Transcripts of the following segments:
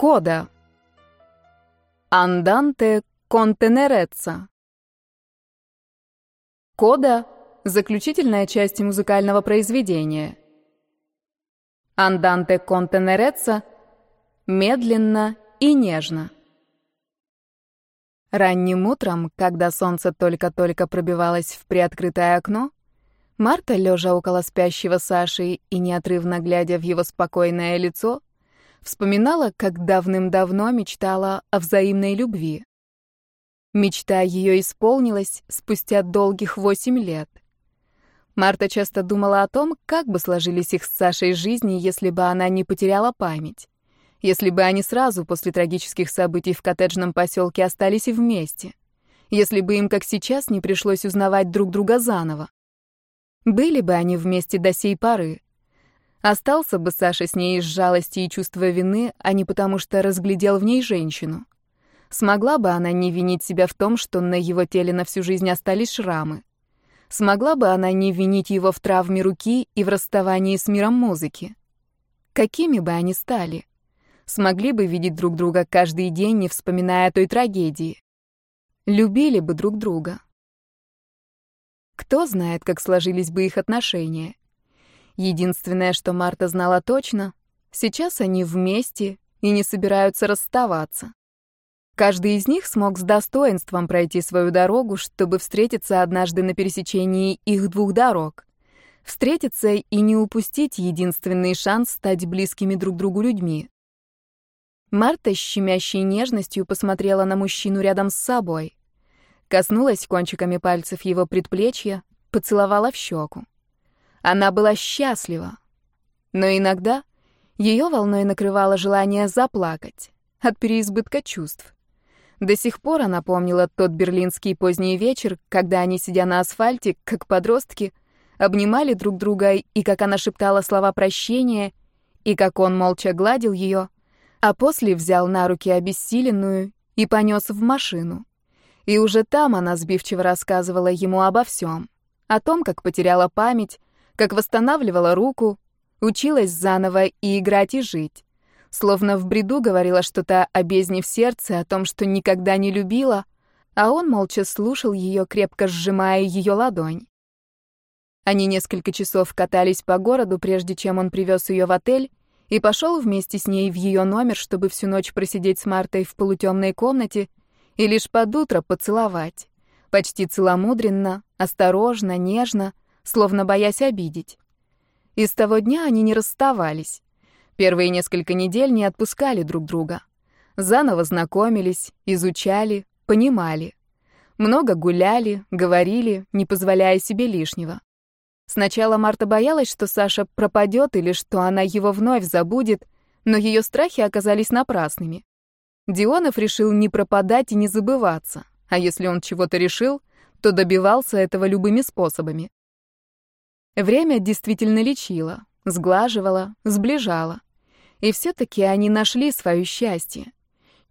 Кода. Анданте контенереца. Кода — заключительная часть музыкального произведения. Анданте контенереца — медленно и нежно. Ранним утром, когда солнце только-только пробивалось в приоткрытое окно, Марта, лежа около спящего Саши и неотрывно глядя в его спокойное лицо, вспоминала, как давным-давно мечтала о взаимной любви. Мечта ее исполнилась спустя долгих восемь лет. Марта часто думала о том, как бы сложились их с Сашей жизни, если бы она не потеряла память. Если бы они сразу после трагических событий в коттеджном поселке остались вместе. Если бы им, как сейчас, не пришлось узнавать друг друга заново. Были бы они вместе до сей поры. Остался бы Саша с ней из жалости и чувства вины, а не потому что разглядел в ней женщину. Смогла бы она не винить себя в том, что на его теле на всю жизнь остались шрамы. Смогла бы она не винить его в травме руки и в расставании с миром музыки. Какими бы они стали? Смогли бы видеть друг друга каждый день, не вспоминая о той трагедии. Любили бы друг друга. Кто знает, как сложились бы их отношения. Единственное, что Марта знала точно, сейчас они вместе и не собираются расставаться. Каждый из них смог с достоинством пройти свою дорогу, чтобы встретиться однажды на пересечении их двух дорог. Встретиться и не упустить единственный шанс стать близкими друг другу людьми. Марта с щемящей нежностью посмотрела на мужчину рядом с собой коснулась кончиками пальцев его предплечья, поцеловала в щеку. Она была счастлива. Но иногда ее волной накрывало желание заплакать от переизбытка чувств. До сих пор она помнила тот берлинский поздний вечер, когда они, сидя на асфальте, как подростки, обнимали друг друга, и как она шептала слова прощения, и как он молча гладил ее, а после взял на руки обессиленную и понес в машину. И уже там она сбивчиво рассказывала ему обо всем. О том, как потеряла память, как восстанавливала руку, училась заново и играть, и жить. Словно в бреду говорила что-то о бездне в сердце, о том, что никогда не любила, а он молча слушал ее, крепко сжимая ее ладонь. Они несколько часов катались по городу, прежде чем он привез ее в отель, и пошел вместе с ней в ее номер, чтобы всю ночь просидеть с Мартой в полутемной комнате и лишь под утро поцеловать. Почти целомудренно, осторожно, нежно, словно боясь обидеть. И с того дня они не расставались. Первые несколько недель не отпускали друг друга. Заново знакомились, изучали, понимали. Много гуляли, говорили, не позволяя себе лишнего. Сначала Марта боялась, что Саша пропадет или что она его вновь забудет, но ее страхи оказались напрасными. Дионов решил не пропадать и не забываться, а если он чего-то решил, то добивался этого любыми способами. Время действительно лечило, сглаживало, сближало. И все-таки они нашли свое счастье.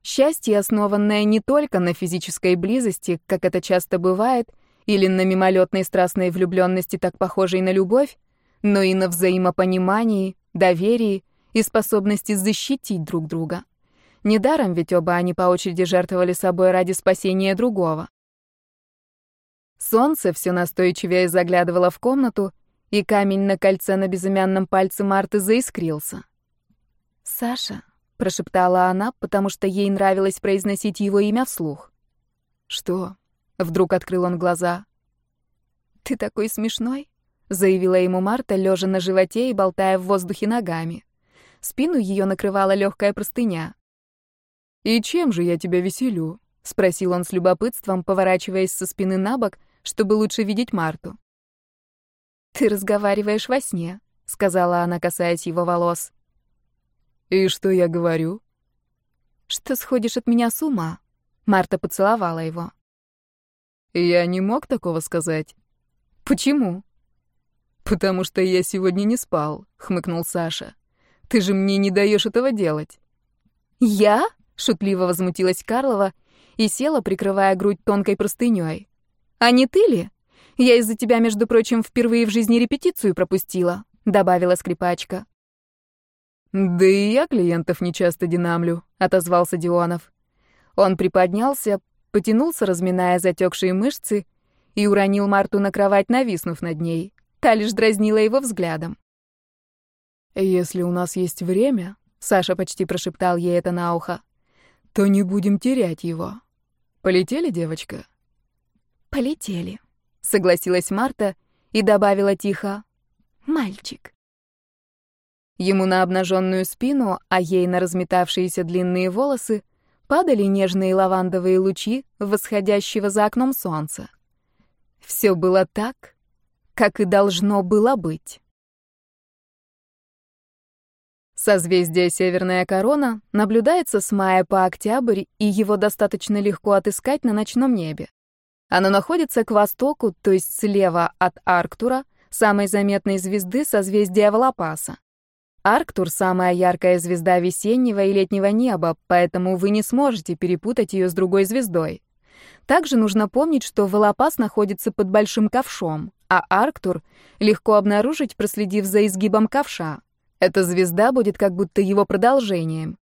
Счастье, основанное не только на физической близости, как это часто бывает, или на мимолетной страстной влюбленности, так похожей на любовь, но и на взаимопонимании, доверии и способности защитить друг друга. Недаром ведь оба они по очереди жертвовали собой ради спасения другого. Солнце все настойчивее заглядывало в комнату, и камень на кольце на безымянном пальце Марты заискрился. «Саша», — прошептала она, потому что ей нравилось произносить его имя вслух. «Что?» — вдруг открыл он глаза. «Ты такой смешной», — заявила ему Марта, лежа на животе и болтая в воздухе ногами. Спину ее накрывала легкая простыня. «И чем же я тебя веселю?» — спросил он с любопытством, поворачиваясь со спины на бок, чтобы лучше видеть Марту. «Ты разговариваешь во сне», — сказала она, касаясь его волос. «И что я говорю?» «Что сходишь от меня с ума?» Марта поцеловала его. «Я не мог такого сказать». «Почему?» «Потому что я сегодня не спал», — хмыкнул Саша. «Ты же мне не даешь этого делать». «Я?» Шутливо возмутилась Карлова и села, прикрывая грудь тонкой простыней. «А не ты ли? Я из-за тебя, между прочим, впервые в жизни репетицию пропустила», — добавила скрипачка. Да и я клиентов не часто динамлю, отозвался Дионов. Он приподнялся, потянулся, разминая затекшие мышцы, и уронил Марту на кровать, нависнув над ней. Та лишь дразнила его взглядом. «Если у нас есть время», — Саша почти прошептал ей это на ухо, — «то не будем терять его. Полетели, девочка?» «Полетели», — согласилась Марта и добавила тихо, «мальчик». Ему на обнаженную спину, а ей на разметавшиеся длинные волосы, падали нежные лавандовые лучи восходящего за окном солнца. Все было так, как и должно было быть. Созвездие Северная Корона наблюдается с мая по октябрь, и его достаточно легко отыскать на ночном небе. Оно находится к востоку, то есть слева от Арктура, самой заметной звезды созвездия Волопаса. Арктур — самая яркая звезда весеннего и летнего неба, поэтому вы не сможете перепутать ее с другой звездой. Также нужно помнить, что Волопас находится под большим ковшом, а Арктур легко обнаружить, проследив за изгибом ковша. Эта звезда будет как будто его продолжением.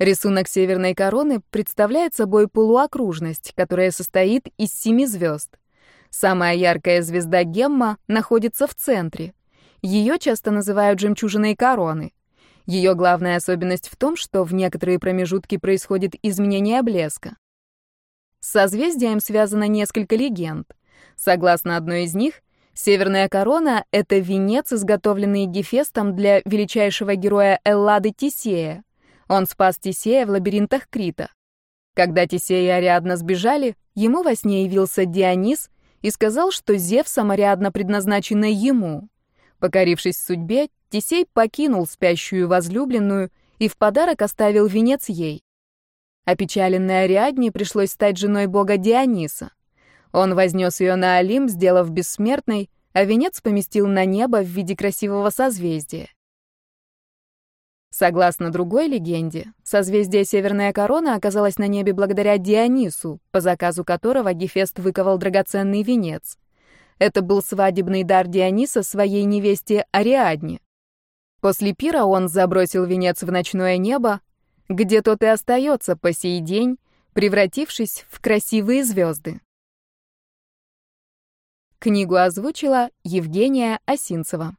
Рисунок северной короны представляет собой полуокружность, которая состоит из семи звезд. Самая яркая звезда Гемма находится в центре. Ее часто называют жемчужиной короны. Ее главная особенность в том, что в некоторые промежутки происходит изменение блеска. С созвездием связано несколько легенд. Согласно одной из них, Северная корона — это венец, изготовленный Гефестом для величайшего героя Эллады Тисея. Он спас Тисея в лабиринтах Крита. Когда Тисея и Ариадна сбежали, ему во сне явился Дионис и сказал, что Зевсом Ариадна предназначена ему. Покорившись судьбе, Тисей покинул спящую возлюбленную и в подарок оставил венец ей. Опечаленной Ариадне пришлось стать женой бога Диониса. Он вознес ее на Олимп, сделав бессмертной, а венец поместил на небо в виде красивого созвездия. Согласно другой легенде, созвездие Северная Корона оказалось на небе благодаря Дионису, по заказу которого Гефест выковал драгоценный венец. Это был свадебный дар Диониса своей невесте Ариадне. После пира он забросил венец в ночное небо, где тот и остается по сей день, превратившись в красивые звезды. Книгу озвучила Евгения Осинцева.